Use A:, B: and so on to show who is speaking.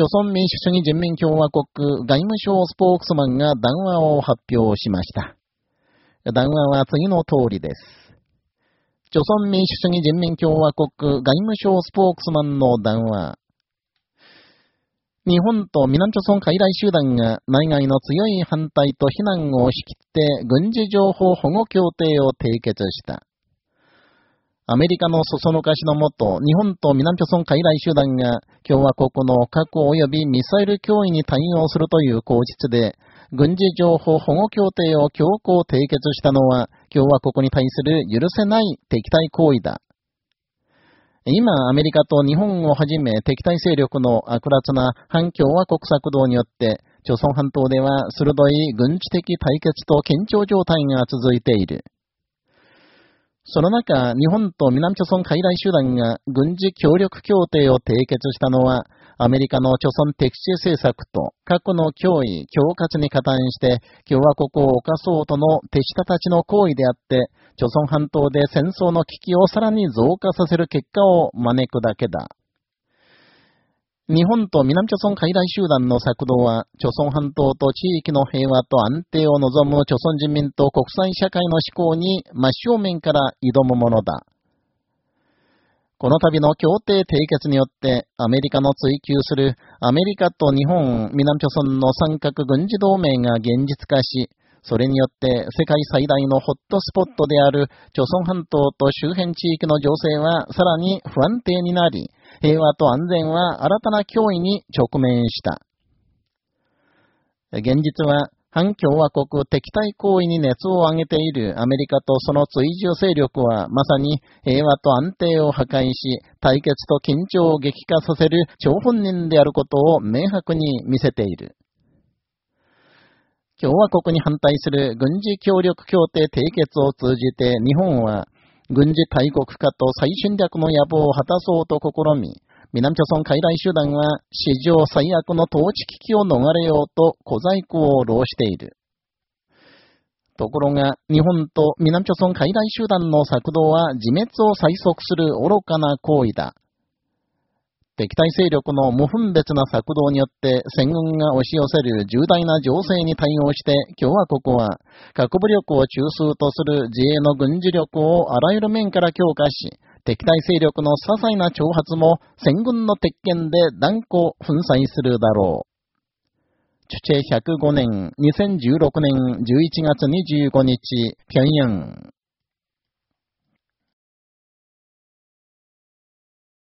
A: 朝鮮民主主義人民共和国外務省スポークスマンが談話を発表しました。談話は次の通りです。朝鮮民主主義人民共和国外務省スポークスマンの談話。日本と南朝鮮海外集団が内外の強い反対と非難を押し切って軍事情報保護協定を締結した。アメリカのそそのかしのもと、日本と南朝鮮海外集団が共和国の核及びミサイル脅威に対応するという口実で、軍事情報保護協定を強行締結したのは、共和国に対する許せない敵対行為だ。今、アメリカと日本をはじめ敵対勢力の悪辣な反共和国策動によって、朝鮮半島では鋭い軍事的対決と緊張状態が続いている。その中、日本と南朝鮮海外集団が軍事協力協定を締結したのは、アメリカの朝鮮敵地政策と核の脅威、恐喝に加担して共和国を犯そうとの手下たちの行為であって、朝鮮半島で戦争の危機をさらに増加させる結果を招くだけだ。日本と南朝鮮海外集団の策動は、朝鮮半島と地域の平和と安定を望む朝鮮人民と国際社会の思考に真正面から挑むものだ。この度の協定締結によって、アメリカの追求するアメリカと日本、南朝鮮の三角軍事同盟が現実化し、それによって世界最大のホットスポットである朝鮮半島と周辺地域の情勢はさらに不安定になり、平和と安全は新たな脅威に直面した。現実は、反共和国敵対行為に熱を上げているアメリカとその追従勢力はまさに平和と安定を破壊し、対決と緊張を激化させる張本人であることを明白に見せている。共和国に反対する軍事協力協定締結を通じて日本は軍事大国化と再侵略の野望を果たそうと試み、南朝鮮海外集団は史上最悪の統治危機を逃れようと小細工を浪している。ところが、日本と南朝鮮海外集団の策動は自滅を催促する愚かな行為だ。敵対勢力の無分別な策動によって戦軍が押し寄せる重大な情勢に対応して共和国は核武力を中枢とする自衛の軍事力をあらゆる面から強化し、敵対勢力の些細な挑発も戦軍の鉄拳で断固粉砕するだろう。チュチェ105年、2016年11月25日、平壌。